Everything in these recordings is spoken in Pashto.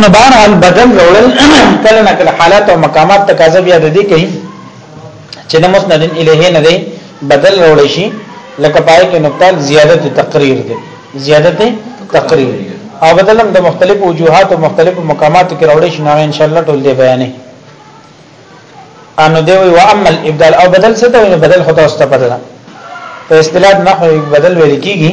نو بهر حال بدل وړل کله نه کله حالات او مقامات تقاضا بیا د دې کوي چې د مسند الیه نه دی بدل وړل شي لکه پای کې نقطه زیادت تقریر دی زیادت تقریر او بدلم د مختلف وجوهات او مختلف مقامات کې راوړل شي نو ان شاء الله ټول دی بیانې انو دی وی وامل ابدال او بدل څه ته وی بدل خدا واستفاده په اصطلاح نحو بدل ویل کیږي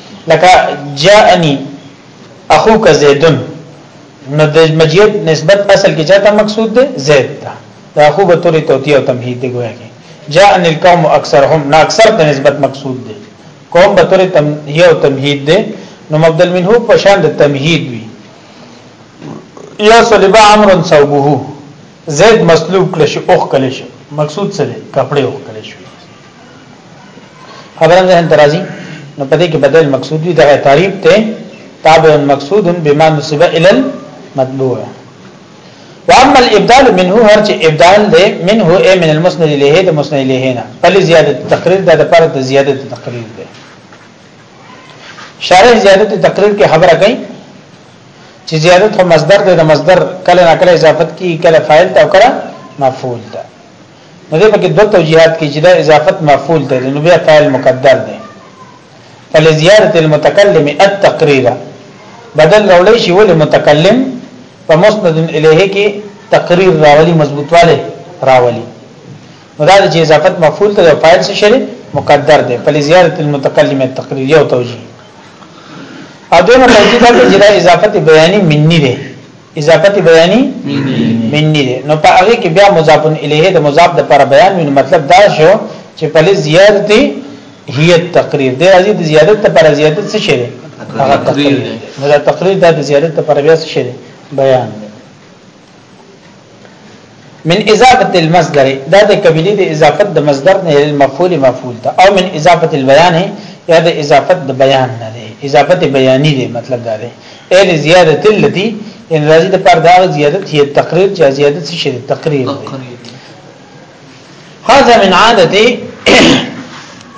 لکه جاءنی اخوک زیدن نو د مجیت نسبت اصل کې چاته مقصود دی زید ته دا خو به تورې توتی او تمهید دی ګویا کې جاء ان القوم اکثرهم نا اکثر ته نسبت مقصود دی قوم به تورې تم یو تمهید دی نو مبدل منه په شان د تمهید وی یا صلیب امر صوبه زید مسلوب کړي شو اوخ کړي شو مقصود څه دی کپڑے اوخ خبرم ذهن ترازی نو پدې کې بدل مقصود دی دا تعریف ته تابع مقصود بما نسب الى المتبوع واما الابدال منه هر چې ابدال دی منه اي من المسند له د مسند له نه بل زیادت تقریر د لپاره د زیادت تقریر دی شارح زیادت تقریر کې خبره کوي چې زیادت خو مصدر دی د مصدر کله نه کله اضافت کی کله فاعل ته او کله مفعول ته نو دې پکې دوه توجيهات کې چې دا اضافت مفعول دی نو بیا فاعل مقدر دی فلزياده المتكلم التقرير بدل راولې شي ول متکلم په مسند الیه کې تقریر راولي مضبوطواله راولي نو دا چې اضافت مفعول ته فاعل څه شری مقدر دی فلزياده المتکلم التقرير یو توجيه او دغه توجيه دا چې دا اضافت بیاني منی دی اضافت بیانی منی دی نو په هغه کې بیا مضاف الیه د مضاف د پر بیان وی مطلب دا شو چې په لز زیادت هی تقریر دی راځي د زیادت پر زیادت څه شي هغه تقریر دی نو دا تقریر د زیادت پر بیا څه شي بیان دی من اضافه المصدر دا د قبيله د اضافت د مصدر نه المفعول مفعول ته او من اضافه البيان یا د اضافت د بیان نه دی اضافت بیانی دی مطلب دا دی اې د زیادت التي ان راځي د پر دا زیادت هي تقریر چې زیادت څه شي تقریر هذا من عادت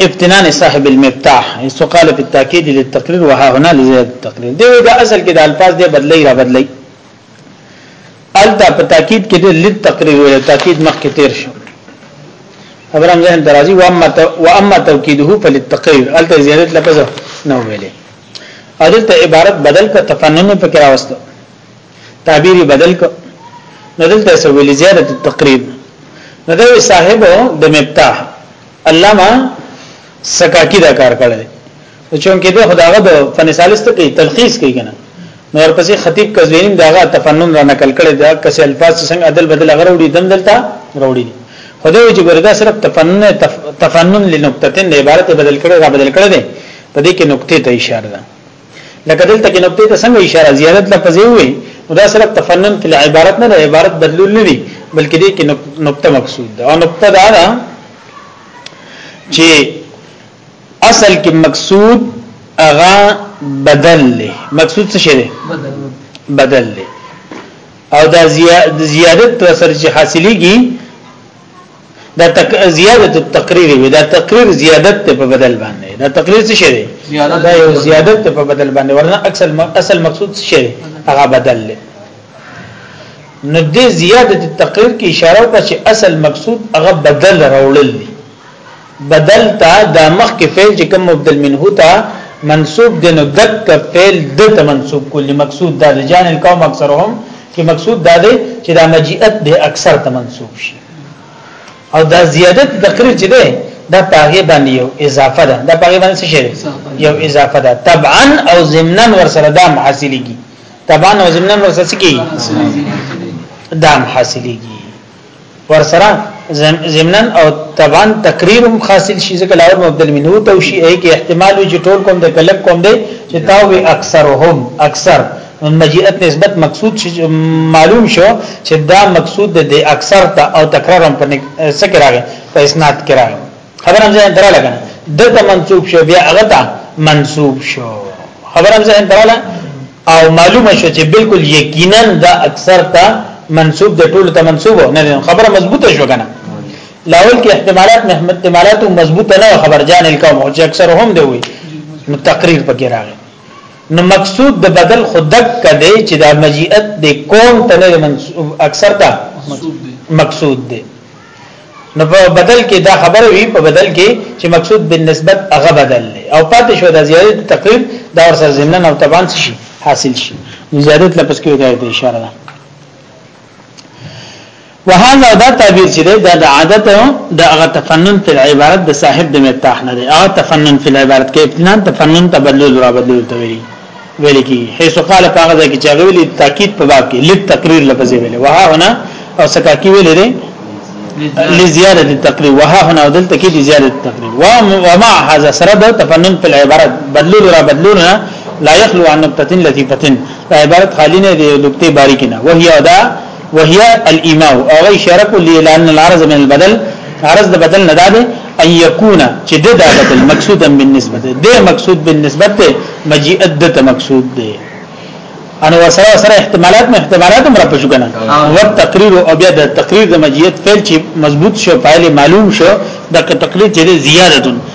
ابتنان صاحب المفتاح سو قال في التاكيد للتقرير وها هنا لزياده التقرير دی دا اصل کې د الفاظ دی بدلی را بدلی الته په تاکید کې د لید تقریر ویل تاکید مخکې تیر شو خبر هم ځین درازي و اما و اما توکیده فللتقریر الته زیادت لفظ نه ویلې الته عبارت بدل کا تفنن په کې راوستو تعبیری بدل کا ندلته سویل زیادت التقریر ندوی صاحب د مفتاح علامه سکاکی دا کار کړی چونکه د خداغه د فن ثالثه کې تلخیص کوي کنه نور پسې خطیب کزوینی داغه تفنن را نقل کړي دا کسې الفاظ څنګه عدل بدل غره وړي دم دلته وروړي خدای چې ګردا صرف تفنن تف... تفنن لنقطتين عبارت بدل کړي را بدل کړي دي په دې کې نقطې ته اشاره ده لکه دلته کې نقطې ته څنګه اشاره زیارت لفظ وي نو دا صرف تفنن کې عبارت نه عبارت بدلول نه دي بلکې دې کې نقطه مقصود ده او نقطه دا ده چې اصل کې مقصود اغا بدل له مقصود څه شي بدل بدل له او دا زیادت سره چې حاصلېږي دا تک زیادت التقریر وی دا تقریر زیادت ته په بدل باندې دا تقریر څه شری دا یو زیادت ته په بدل باندې ورنه اصل اصل مقصود څه شری هغه بدل لې نو دې زیادت التقریر کی اشاره په چې اصل مقصود هغه بدل راوړل دی بدل تا دا مخ کې فعل چې کوم مبدل منه تا منصوب دین او دک کا فعل د ته منصوب کلی مقصود دا جان القوم اکثرهم چې مقصود دا دی چې دا مجیت د اکثر ته منصوب شي او دا زیادت تقریر چې ده دا پاغه باندې یو اضافه ده دا پاغه باندې څه شي یو اضافه ده طبعا او ضمنا ور سره دا حاصلېږي طبعا او ضمنا ور سره څه کیږي دا حاصلېږي ور سره ضمنا او طبعا تقریر هم حاصل شي ځکه لاور مبدل منو تو شي اې کې احتمال وي چې ټول کوم د کلک کوم دی چې تاوي اکثرهم اکثر ان مجیت نسبت مقصود معلوم شو چې دا مقصود د اکثر ته او تکرار هم پنه سکه راغی په اسناد کې راغی خبر هم ځان درا لګنه دته منسوب شو بیا هغه ته منسوب شو خبر هم ځان درا او معلومه شو چې بالکل یقینا دا اکثر ته منسوب د ټولو ته منسوب نه خبره مضبوطه شو کنه لاول کې احتمالات محمد احتمالات مضبوطه نه خبر جان القوم او چې اکثر هم دی وي نو تقریر پکې راغی نو مقصود د بدل خودک کده چې دا مجیت د کون ته نه منسوب اکثر دا مقصود دی نو په بدل کې دا خبره وی په بدل کې چې مقصود بالنسبت هغه بدل دی او پاتې شو د زیادت تقریب دا ور سره ضمن او تبان شي حاصل شي زیادت لپس کې وایي اشاره ده وهذا دا تعبیر چې دا د عادت د هغه تفنن په عبارت د صاحب د مفتاح نه دی هغه تفنن په عبارت کې ابتنان تفنن تبدل را بدل ته ویلي ویل کی حيث قال هغه ځکه چې هغه ویلي تاکید په باب کې لید تقریر لفظ ویلي وها هنا او سکاکی ویلي دی لزياده التقريب وها هنا دلته کې زياده التقريب ومع هذا سره د تفنن په عبارت بدلول را بدلول لا يخلو عن نقطه لطيفه دا عبارت خالی نه دی نقطه باریک نه وهي ادا وهي الايماء او غي شرک لعلان العرض من البدل عرض د بدل نه داده ان يكون چې د دا بدل مقصودا بالنسبه د مقصود بالنسبه ته مجيء د مقصود دی ان وسره سره احتمالات مې احتمالات هم را پښو کنه او تقریر او بیا د تقریر د مجیت فعل چې مضبوط شو فاعل معلوم شو د تقریر چې زیادتون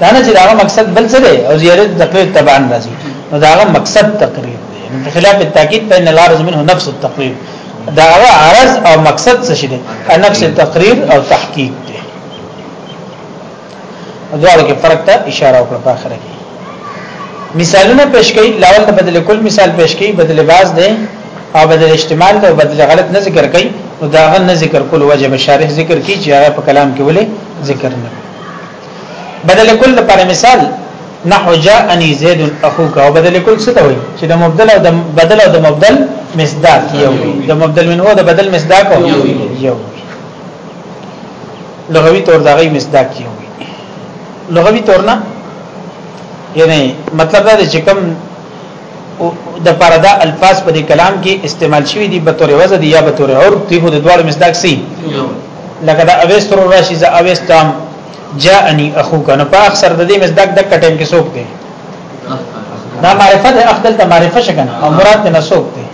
دا نه چې دا مقصد بل څه دی او زیارت د تقریر تبع راځي نو دا مقصد تقریر دی په خلاف التاکید په ان العرض منه نفس التقریر دا عرض او مقصد څه شي دی نفس التقریر او تحقیق دی دواړو کې فرق ته اشاره وکړه په اخر کې مثالونه پیش کړي لاول ته بدل کل مثال پیش کړي بدل باز دی او بدل احتمال دی او بدل غلط نه ذکر کړي نو دا غن نه ذکر کول وجب شارح ذکر کی چې هغه په کلام کې ولې ذکر نه بدل کل پر مثال نحو جاءني زيد اخوك او بدل کل څه ته وي چې د مبدل او د بدل او د مبدل مصداق یو د مبدل منه او د بدل مصداق یو لغوي تور دا غي مصداق یو لغوي تور نه یعنی مطلب دا چې کوم او د لپاره دا الفاظ په دې کلام کې استعمال شوی دي به تور وزن یا به تور عرب دی خو د دوړو مصداق سي لکه دا اويستر راشي ز اويستم جاءني اخوك نو په اکثر د دې مصداق د کټم کې سوق دی دا معرفت اخدل ته معرفت شګنه او مراد نه سوق دی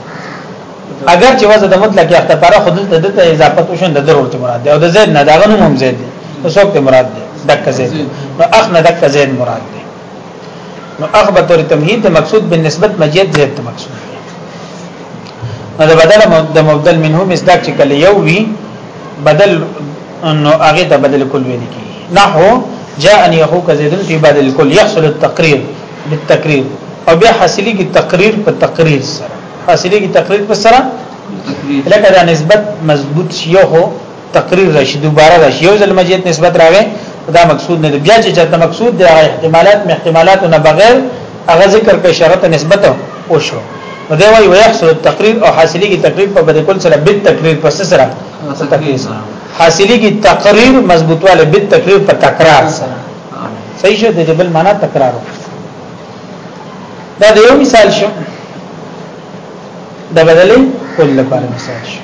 اگر چې وزن د مطلق یا اختبار خودل ته د اضافه وشن د ضرورت مراد دی او د زید نه دا غنوم هم زید دی سوق ته مراد دی دک زید نو اخ نه دک زید مراد دی نو هغه به تور تمهید د مقصود بالنسبت مجید زید د مقصود نو د بدل د مبدل منه مصداق چې کله یو وی بدل نو هغه ته بدل کل ویل کی نحو جاءني اخوك زيد في بعد الكل يحصل التقرير بالتقرير او بیا حاصلي کی تقریر په تقریر سره حاصلي کی تقریر په سره لکه دا نسبت مضبوط شیو تقریر راشي دوباره راشي یو ځل مجید نسبت راغی دا مقصود نه دی بیا چې چاته مقصود دی هغه احتمالات می احتمالات نه بغیر هغه ذکر کوي شرط نسبت او شو نو دی وایي ويحصل التقریر او حاصلې کی تقریر په بده کول سره بیت تقریر پس سره تقریر سره حاصلې کی تقریر مضبوطواله بیت تقریر په تکرار سره صحیح شه د بل معنا تکرار دا د یو مثال شو د بدلې کول لپاره مثال شي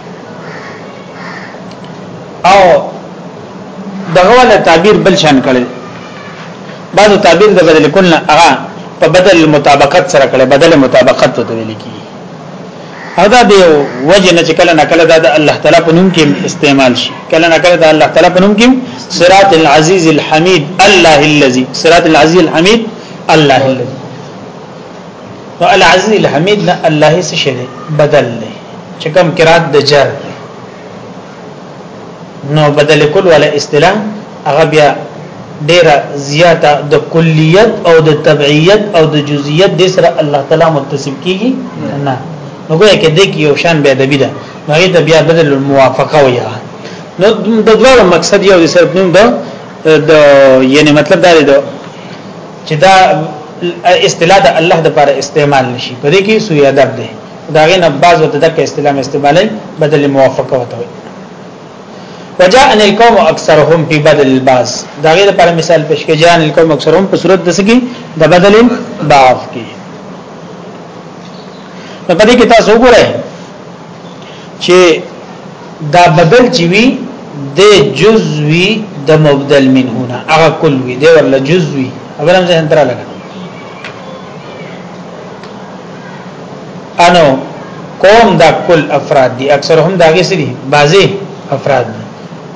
او دغه ولا تعبیر بل شان کړي بعضو تعبیر د بدلې کول نه هغه په بدل مطابقت سره کړي بدل مطابقت ته ویل کی او دا دی وجه نه چې کله نه کله دا د الله تعالی په نوم کې استعمال شي کله نه کله دا الله تعالی په نوم کې صراط العزیز الحمید الله الذی صراط العزیز الحمید الله الذی نو العزیز الحمید نه الله څه شي بدل دی چې کوم قرات د جر نو بدل کول ولا اصطلاح هغه بیا ډیره زیاته د کلیت او د تبعیت او د جزئیت د سره الله تعالی متصف کیږي نه نو ګویا کې د یو شان به ادبی ده نو هغه ته بیا بدل الموافقه ویا نو د دوه مقصد یو د سره د یعنی مطلب دا دی چې دا اصطلاح د الله د پر استعمال نشي په دې کې سوی ادب دی دا غي نه بعض وته دغه اصطلاح استعمالي بدل موافقه وته وي وجاء ان القوم اکثرهم في بدل الباس دا غي لپاره مثال پیش کې جان القوم اکثرهم په صورت د سګي د بدل بعض کې په دې کې تاسو وګورئ چې دا بدل چې وي د جزوي د مبدل منه نه هغه کل وي دی ورله جزوي خبر هم ځین تر لګا انو قوم دا کل افراد دي اکثر هم داګه سری بازي افراد دي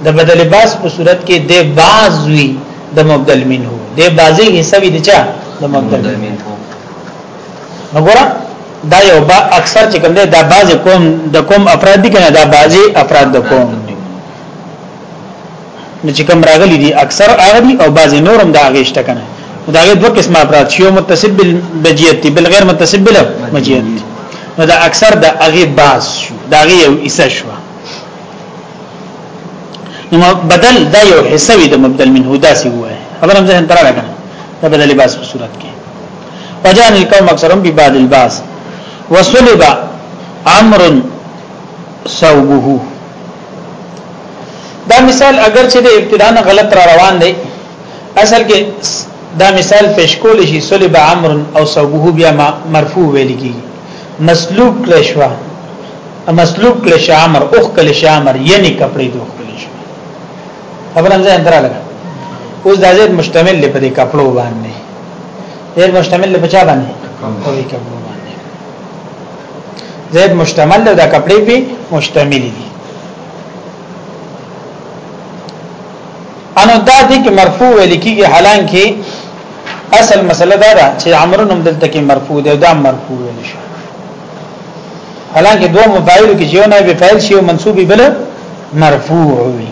د بدل باس په صورت کې د باز وی د مبدل منه د بازي حسابي دي چا د مبدل منه وګوره دا یو با اکثر چې کوم دی دا باز قوم د قوم افراد دي کنه دا بازي افراد د قوم دي نو چې کوم راغلي دي اکثر هغه دي او باز نورم دا غیشته کنه دا غي دوه قسمه افراد شیو متصب بالمجیت بل غیر متصب بالمجیت نو دا اکثر د هغه باز شو دا غي یو ایسه شو نو بدل دا یو حسوی د مبدل منه داسي وای خبرم ځه تر راکنه دا بدلی باز په صورت کې وجان القوم اکثرهم ببعد الباس وصلب امر صوبه دا مثال اگر چې د ابتدا نه غلط را روان دی اصل کې دا مثال پیش کول شي صلب امر او صوبه بیا مرفوع ویل کی مسلوب کړه شو مسلوب کړه شو امر اوخ کړه شو امر یعنی کپڑے دوخ کړه شو خبرم ځان درا لګا اوس دا زید مشتمل لپاره کپړو باندې زید مشتمل په چا باندې کوي کپړو باندې زید مشتمل د کپړې په مشتمل دي انو دا دي کې مرفوع ویل کیږي حالانکه اصل مسله دا ده چې عمرو نوم دلته کې مرفوع دی دا مرفوع ویل شي حالانکه دوه مفاعل کې یو نائب فاعل شي او منصوب بل مرفوع وي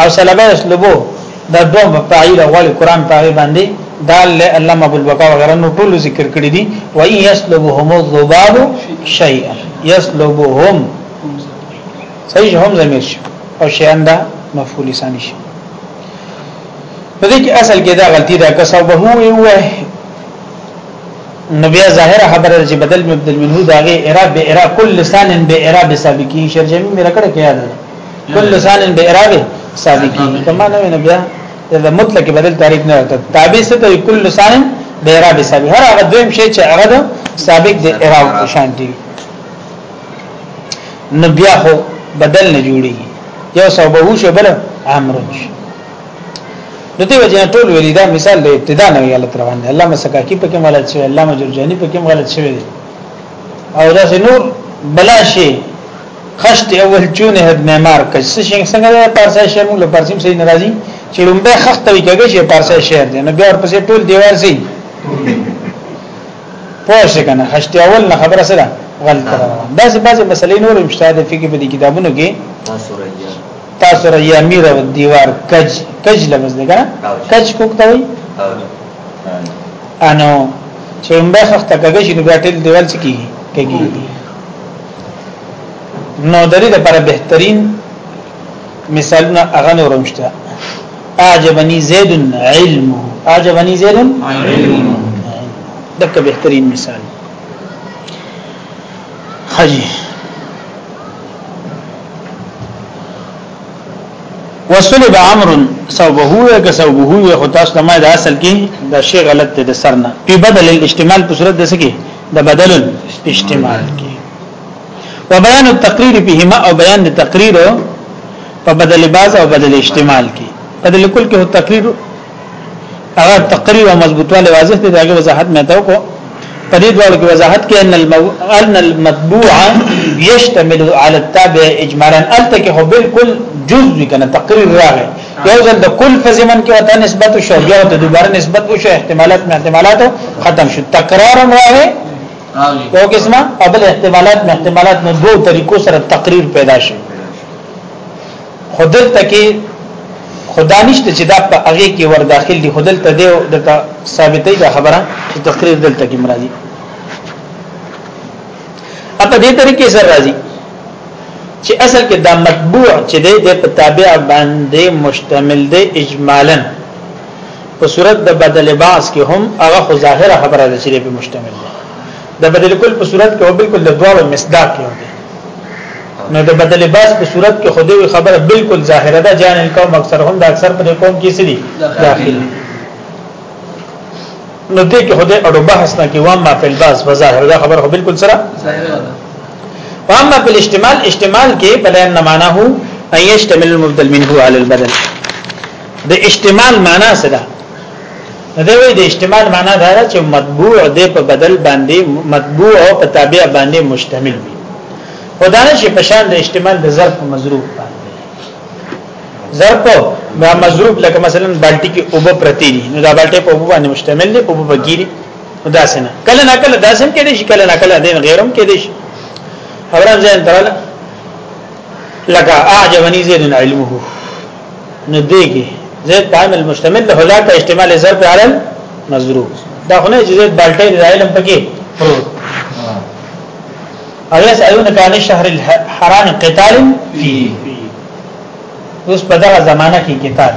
او سلبه اسلوبو دا دوه مفاعیل غوړي قران په هغه باندې دال له علامه ابو البقا وغیرہ نو ټول ذکر کړی دي و ان یسلبهم الذباب شیئا یسلبهم صحیح هم زمیر شي او شیئا دا مفعول ثانی شي په دې کې اصل کې دا غلطی ده که سبب هو یو نو بیا ظاهر خبره چې بدل مبدل منه داغه اعراب به اعراب کل لسان به اعراب سابقین شرجمی میرا کړه کې یاد ده کل لسان به اراده ثابت کیږي کما نه ویني بیا دا مطلق بدل تعریف نه راته تابع څه ته کل لسان به اراده ثابت هر هغه دویم شی چې هغه ثابت دی اراده شان دی نو بیا خو بدل نه جوړیږي یو سبب هو شی بل امر شي نو دی وجه ټول ویل دا مثال د ابتدا نه ویل تر باندې الله مسکاکی په کوم غلط شوی الله مجرجانی په کوم غلط شوی او دا نور بلا شي خشت اول چون هد معمار کچ سشنګ څنګه ده پارسا شهر موږ له پارسیم سي ناراضي چې لومبه خخت وی کېږي چې پارسا شهر دی نو بیا ورپسې ټول دیوال سي پوه شئ کنه خشت اول نه خبره سره غلط ده دا څه بعضي مسلې نور مشته ده فقې په دې کتابونو کې تاسو را یا میر او دیوار کج کج لمز نه کنه کج کوکته وي انو چې موږ خخت کېږي چې نو بیا ټول دیوال سکی کېږي نو د دې لپاره بهترین مثالونه هغه نورم شته اعجبني زید علم اعجبني زید علم دغه بهترین مثال خجی وسلب امر صوبه که صوبه خو تاسو ما د اصل کې دا شی غلط دی د سرنا په بدل الاجتمال په صورت د سکی د بدل استعمال کې و بیان التقریر بهما او بیان د تقریر په بدل باز او بدل استعمال کې بدل کل کې تقریر هغه تقریر او مضبوطواله واضح دي داګه وضاحت مې تاو کو په دې ډول کې وضاحت کې ان المو... ان المطبوع يشتمل على التابع اجمالا الته کې هو بالکل جزء کنه تقریر راغی یو ځل د کل په زمن کې وته نسبت شو بیا ته دوباره نسبت وشو احتمالات نه احتمالات ختم شو تکرار راغی یو قسمه قبل احتمالات نه احتمالات نو دوه طریقو سره تقریر پیدا شي خدل تکي خدانشت چې دا په هغه کې ور داخل دي خدل ته دی د ثابتې دا خبره چې تقریر دلته کې مرادي اته دې طریقې سره راځي چې اصل کې دا مطبوع چې دی د تابع باندې مشتمل دی اجمالا په صورت د بدل باس کې هم هغه خو ظاهره خبره ده چې په مشتمل دی د بدل کل په صورت کې هو بالکل د دوه مصداق یو دی نو د بدل باس په صورت کې خو دوی خبره بالکل ظاهره ده جان القوم اکثر هم د اکثر په قوم کې سړي داخلي نو دې کې خدای اړو بحث نه کې واما په الباس بظاهر دا خبره بالکل سره ظاهره ده واما په الاجتمال اجتمال کې بلان نه معنا هو ان يشتمل المبدل منه على البدل د اجتمال معنا څه ده دا وی د اجتمال معنا دا ده چې مطبوع د په بدل باندې مطبوع او په تابع باندې مشتمل وي خدانه چې پشان د اجتمال د ظرف مضروب باندې ظرف ما مضروب لکه مثلا بالټي کې اوبه پرتی دي نو دا بالټي په اوبه باندې مشتمل دي اوبه بګيري دا سنه کله نه کله دا سم کې دي شي کله نه کله دین غیرم کې دي شي خبرم ځین تراله لکه اعجبني زين علمه نو دیږي زید پایم المشتمل له لا کا استعمال ظرف علل مضروب دا خو نه چې زید بالټي د علم پکې پروت او يسألونك عن الشهر الحرام قتال فيه اوس په دغه زمانہ کې قتال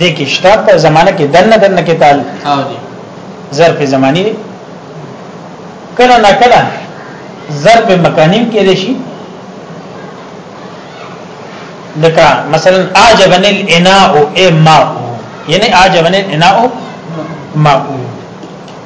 د کې شته په زمانہ کې دنه دنه قتال او دي ظرف زمانی دی کله نه کله ظرف مکانیم کې دي شي لکه مثلا اعجبن الاناء اما یعنی اعجبن الاناء ما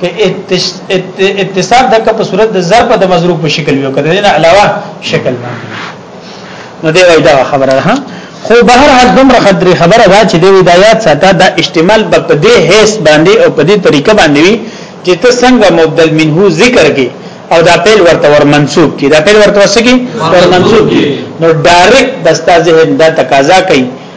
کې اتصال د په صورت د ضرب د مضروب په شکل وي کړه نه علاوه شکل نو دی وای دا خبره ده خو بهر حال دومره خدري خبره ده چې د هدایت ساته د احتمال په دې هیڅ باندې او په دې طریقه باندې وي چې ته څنګه مبدل منه ذکر کې او دا پیل ورته ور منسوب کی دا پیل ورته وسکی ور منسوب کی نو ډایرکټ دستا ذهن دا تقاضا کوي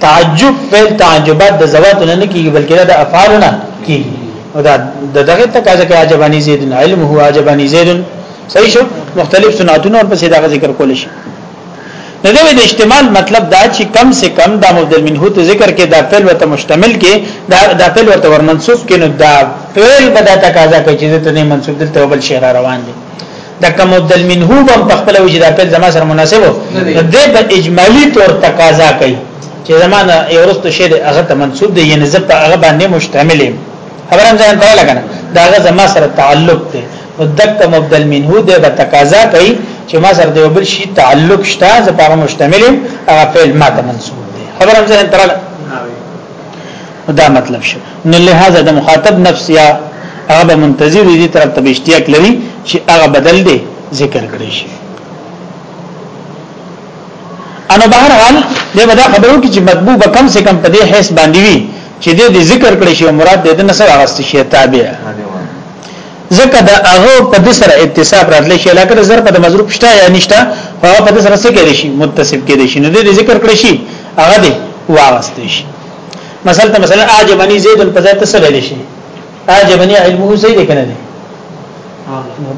تعجب فعل تعجبات د زواتونه نه کیږي بلکې د افعالونه کیږي او دا دغه تقاضا کوي عجبانی زید علم هو عجبانی زید صحیح شو مختلف صنعتونه او پسې دا ذکر کول شي نو د اجتمال مطلب دا چې کم سے کم دا مبدل منه ته ذکر کې دا فعل وته مشتمل کې دا دا فعل وته ور منسوب کې نو دا فعل بدا تقاضا کوي چې ته نه منسوب دلته بل شعر روان دي دا کوم بدل منه هم په خپل وجه دا په زما سره مناسب دی په اجمالی طور تقاضا کوي چې زمانه یورست شی دی هغه ته منسوب دی یعنی زپ هغه باندې مشتمل یم خبرم ځان ته لګنه دا هغه زما سره تعلق دی نو دک مبدل منه دی به تقاضا کوي چې ما سره دی بل شی تعلق شته زپ هغه مشتمل یم هغه فعل ما ته منسوب دی خبرم ځان ته دا مطلب شو نو لہذا د مخاطب نفس یا هغه منتظر دي طرف ته اشتیاق لري چې هغه بدل دی ذکر کړی شي انو بهر حال دې ودا خبرو کې چې مطبوب کم سے کم په دې حیث باندې وي چې دې ذکر کړی شي مراد دې نه سره غست شي تابع ځکه دا هغه په دې سره اتصاب راتلی شي لکه زر په مضروب شته یا نشته هغه په دې سره څه کېږي شي متصف کېږي شي نو دې ذکر کړی شي هغه دې واغستې شي مثلا مثلا اعجبني زيد په ذات څه ویل شي اعجبني علمه زيد کنه دي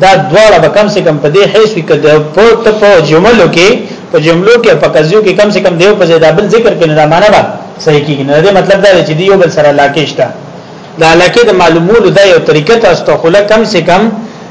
دا دواړه به کم سے کم په دې حیث کې د پوت په جملو کې په جملو کې په قضیو کې کم سے کم دیو په زیدابل ذکر کې نه معنا ده صحیح کېږي نه دا مطلب دا دی چې دیو بل سره لاکېشته دا لکه د معلومولو دا یو طریقه تاسو ته خله کم سے کم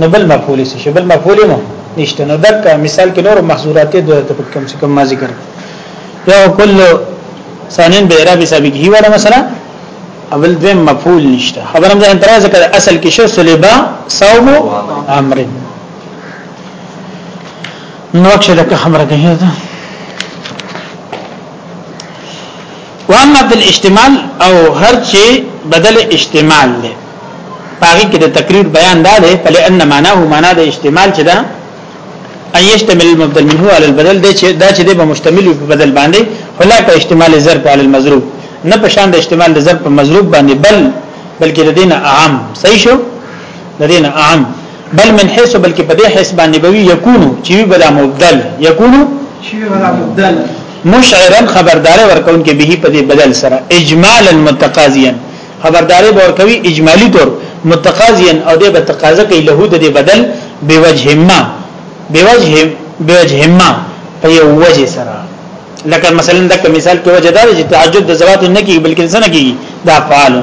نو بل مفعول څه شي بل مفعول مو نشته نو دک مثال کې نور محظورات د په کم څه کم ما ذکر یو کل ثانین به اعراب سابق هی ولا مثلا اول د مفعول نشته خبر هم ځان ترازه کړ اصل کې شو سلیبا صوم امر نو چې لکه خبره کوي واما بالاشتمال او هر چې بدل اشتمال له پاغي کې د تقریر بیان دا دی په لئن معناه معنا د اشتمال چې دا ان يشتمل المبدل منه على البدل دا چې دا چې به مشتمل په بدل باندې ولا په اشتمال ضرب على المضروب نه په شان د اشتمال د ضرب په مضروب باندې بل بلکې د دین عام صحیح شو د دین عام بل من حيث بلکې په دې حساب باندې به یکونو چې به مبدل یکونو چې به مبدل مشعرا خبرداري ورکون کې به په دې بدل سره اجمالا متقاضيا خبرداري ورکوي اجمالی طور متقاضيا او دې به تقاضا کوي له دې بدل بوجه ما بوجه بوجه ما په یو وجه سره لکه مثلا دا مثال کې وجه دا چې تعجب د زوات نه کیږي بلکې څنګه کیږي دا فعال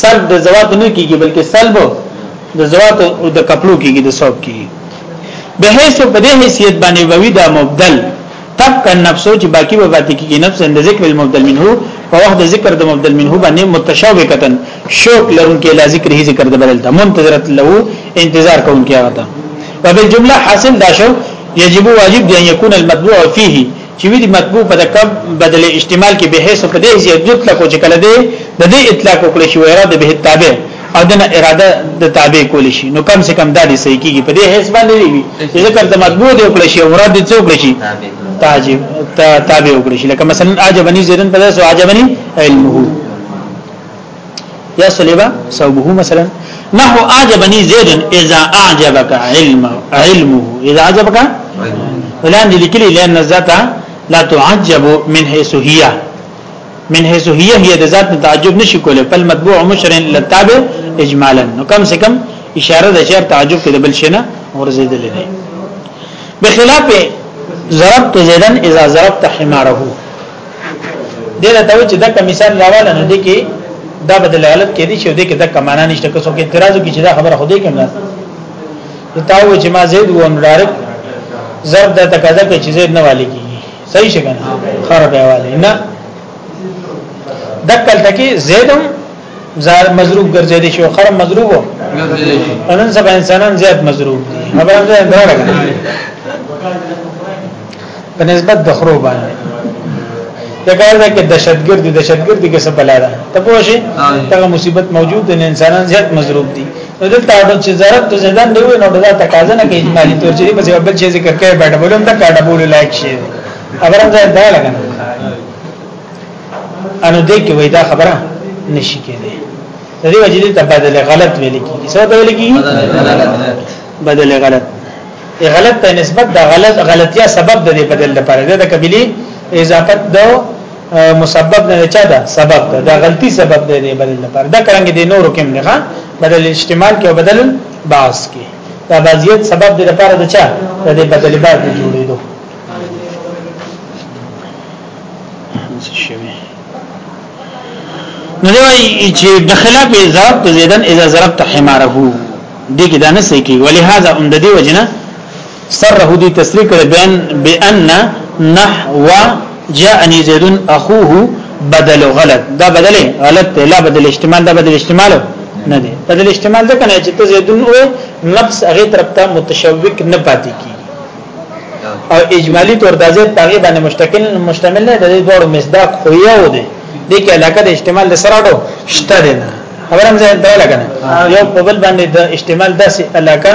سلب د زوات نه کیږي بلکې سلب د زوات او د کپلو کیږي د صوب کیږي به هیڅ په دې حیثیت باندې ووی دا مبدل تبقى النفس چې باقی به باقی کیږي نفس عند ذکر المبدل منه په وخت د ذکر د مبدل منه باندې متشوقتن شوق لرونکي لا ذکر هي ذکر د بدل ته منتظرت له انتظار کوونکی هغه ته وبالجمله حاصل دا شو یجب واجب دی ان يكون المتبوع فيه چې وی دی مطبوع په دکب بدل استعمال کې به هیڅ په دې یتلق چې کله دې د دې اطلاق وکړي شو اراده به تابع او دنه اراده د تابع کول شي نو کم سے کم دا دي صحیح کیږي په دې حساب باندې وي چې ذکر د مطبوع دی وکړي شي مراد دې وکړي شي تعجب تابع وکړي شي لکه مثلا عجبني زیدن په داسو عجبني علمه یا صلیبا صوبه مثلا نحو عجبني زید اذا اعجبك علم علمه اذا اعجبك ولان دي لیکلي لان الذات لا تعجب من حيث هي من حيث هي هي د ذات تعجب نشي کوله بل مطبوع مشر لتابع اجمالا نو کم سے کم اشاره د چر تعجب کې د بل شنه ورزيدل نه بخلاف ضربت زيدن اذا ضربت حماره دغه ته چې دا مثال راواله نه دي کې دا بدل غلط کې دي چې دې کې دا کمانه نشته که څوک اعتراض وکړي چې دا خبره خو دې کوم نه دا و چې ما زید و ان ډایرک ضرب د تقاضا کې چې زید نه والی کی صحیح شګن خر به والي نه دکل تکي زیدم زار مضروب ګرځي دي شو خر مضروب انن سب انسانان زیات مضروب دي خبر هم زیات دراړه په نسبت د خرو باندې دا کار ده کې دهشتګردي دهشتګردي کې څه بلا ده ته پوه شي دا مصیبت موجود دي انسانان زیات مضروب دي نو دلته نو چې ضرب ته زدان دی نو دا تقاضا نه کوي اجمالی تور چې په سبب چې ذکر کوي په ډول هم دا کاټه بول لایک شي خبره ده دا لګنه انو دې کې وای دا خبره نشي کېږي د دې وجې ته بدل غلط ویل کیږي څه ته ویل کیږي بدل غلط ای غلط ته نسبت د غلط غلطیا سبب د دې بدل لپاره ده د قبلي اضافت دو مسبب نه چا ده سبب ده دا غلطي سبب ده دی بدل لپاره دا کرانګ دي نور کوم نه ښا بدل استعمال کې او بدل باس کې دا بازیت سبب دی لپاره ده چا د بدل بعد جوړېدو نو دی چې د خلاف ضرب ته زیدن اذا ضربت حماره دي کې دا نه سې کې ولهدا هم د دې وجنه سره دي تصریح کړي بان بان نحو جاءني زيد اخوه بدل غلط دا بدل غلط دی لا بدل احتمال دا بدل احتمال نه دی بدل احتمال دا کنه چې ته زيدون او نفس هغه طرف ته متشوق نه پاتې کی او اجمالی طور د زید پاغي باندې مشتکل مشتمل نه دی دوړو مصداق خو یو دی د کې علاقه د احتمال د سره ډو شته نه خبرم زه دا لګنه یو په بل باندې د احتمال داسې علاقه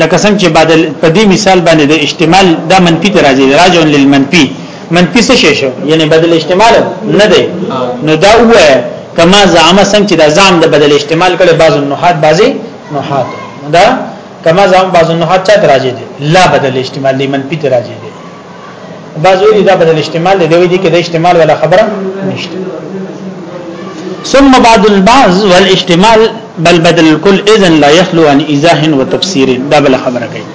لکه څنګه چې بعد په دې مثال باندې د احتمال دا منفي ته راځي راجع للمنفي منفي څه شي شو یعنی بدل احتمال نه دی نو دا وای کما زعما څنګه چې دا زعم د بدل احتمال کړي بعض النحات بعضي نحات دا کما زعم بعض النحات چا راځي دي لا بدل احتمال دی منفي ته راځي دي بعضوی دا بدل استعمال دی دوی دي کې د استعمال ولا خبره نشته ثم بعد البعض والاستعمال بل بدل الكل اذن لا يخلو عن ايزاح وتفسير دا بل خبره کوي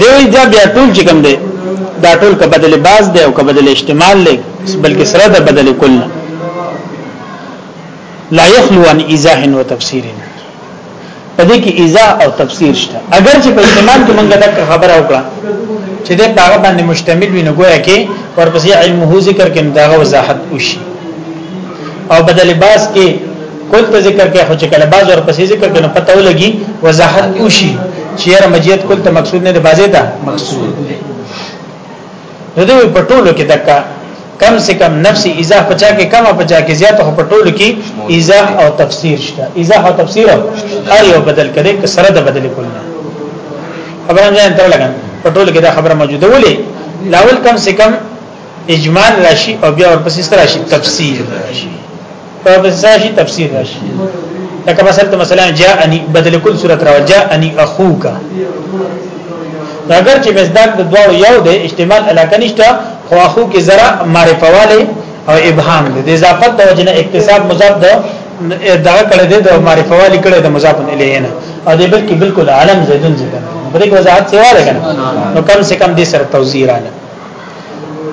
دوی دا بیا ټول چې کوم دی دا ټول که بدل باز دی او که بدل استعمال دی بلکې سره د بدل کل نه لا يخلو عن ایزاح و تفسیر په دې کې ایزاح او تفسیر شته اگر چې په احتمال کې موږ دا خبره وکړه چې دا هغه باندې مشتمل وي نو ګویا کې ورپسې علمه ذکر کې دا وضاحت وشي او بدل باس کې کول ته ذکر کې خو چې کله باز ورپسې ذکر کې نو پته ولګي وضاحت وشي چې یاره مجید کول ته مقصود نه دی بازه ده مقصود دی نو دوی په ټولو کې دکا کم سے کم نفس ایزا پچا کې کم پچا کې زیات خو په ټولو کې ایزا او تفسیر شته ایزا او تفسیر هر یو بدل کړي که سره د بدل کول نه خبره نه انتر لګن په ټولو کې دا خبره موجوده ولې لاول کم سے کم اجمال راشي او بیا ورپسې راشي تفسیر راشي په بزاشي تفسیر راشي لکه مثلا مثلا جاءني بدل کل صورت را جاءني اخوك اگر چې مصداق د دوه یو د احتمال علاقه نشته خو اخو کې زرا معرفه والے او ابهام دي د اضافت د وجنه اکتساب مضاف ده دا کړه دې د معرفه والی کړه د مضاف الیه نه او دې بلکې بالکل عالم زیدون زیدون په دې وضاحت سیوا ده کنه نو کم سے کم دې سره توزیع رانه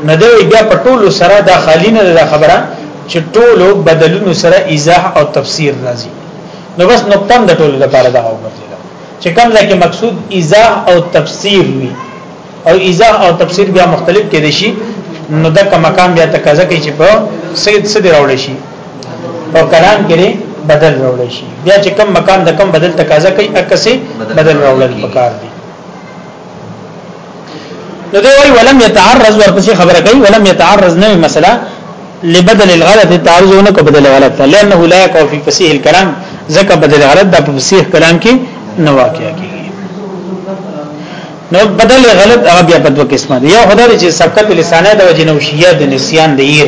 نه دی بیا په ټولو سره دا خالی نه ده خبره چې ټولو بدلونو سره ایزاح او تفسیر راځي نو بس نقطه د ټولو لپاره دا وګرځي چې کوم ځای کې مقصود ایزاح او تفسیر وي او ایزاح او تفسیر بیا مختلف کې دي شي نو دا کوم مقام بیا تقاضا کوي چې په سید سید راوړ شي او کلام کې بدل راوړ شي بیا چې کوم مقام د کوم بدل تقاضا کوي اکسي بدل راوړل پکار دي نو دی وی ولم يتعرض ورپسې خبره کوي ولم يتعرض نه مسله لبدل الغلط تعرض نه کو بدل غلط لانه لا يقع في فصيح الكلام ځکه بدل غلط د فصيح کلام کې نه واقع کیږي نو بدل غلط هغه بیا په دوه قسمه دي یو خدای چې سبقت لسانه د وجنوشیه د نسیان د یې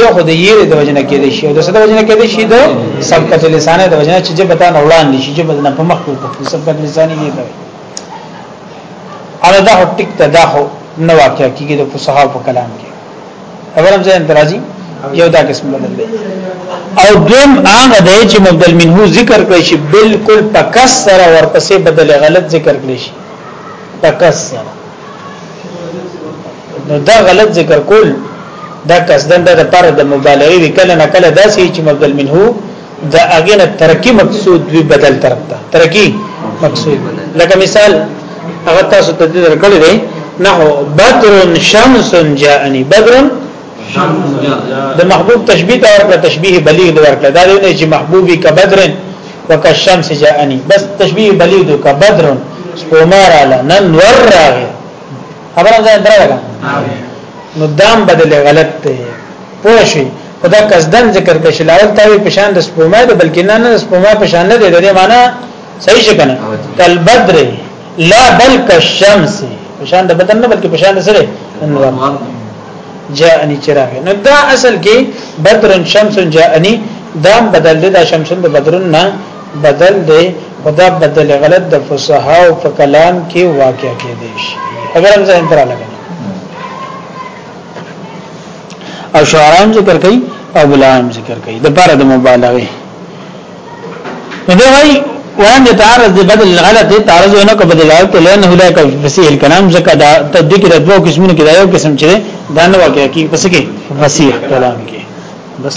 یو خو د یې د وجنه کې دي شي او د څه د وجنه کې دي شي د سبقت لسانه د وجنه چې جبته نه وړاندې شي جبه نه په مخ کې سبقت لسانه یې کوي اړه دا ټیک ته دا خو نو واقع کیږي د فصحا په کلام کې اولم ځین درازي یو دا قسم بدل دی او دویم هغه دی چې مبدل منه ذکر کړی شي بالکل پکسره ورپسې بدل غلط ذکر کړی شي پکسره نو دا غلط ذکر کول دا قصدن دا پر د مبالغه دی کله نه کله دا سی چې مبدل منه دا اگې نه ترکی مقصود وی بدل طرف ته ترکی مقصود لکه مثال هغه تاسو ته درکړل دی نه بدر شمس جاءني بدر د محبوب تشبیه ورکړه تشبیه بلیغ ورکړه دا نه چې محبوبي کبدرن وکشمس جاءنی بس تشبیه بلیدو کا بدرن سپومار علا نن ور راغی خبرم ځای درا لگا نو دام بدل غلط ته پوشی خدا قصدن ذکر کړي لاول تاوی پشان د سپوما ده بلکې نه نه سپوما پشان نه ده د معنا صحیح شکنه کل بدر لا بلک الشمس پشان د بدن نه بلکې پشان سره انوار جاءني چراغ نو دا اصل کې بدر شمس جاءني دا بدل دی دا شمس د بدرن نه بدل دی خدا بدل غلط د فصحا او په کلام کې واقع کې دی اگر هم ځین تر لګا او شعرام ذکر کوي او بلام ذکر کوي د بار د مبالغه دی وای وان د تعارض د بدل غلط تعارض نه کو بدل غلط لنه هدا کو فصیح الكلام زکه دا تدبیق د دوه قسمونو کې دا یو قسم چې دا نه واقع کی پس کې فصیح کلام کې بس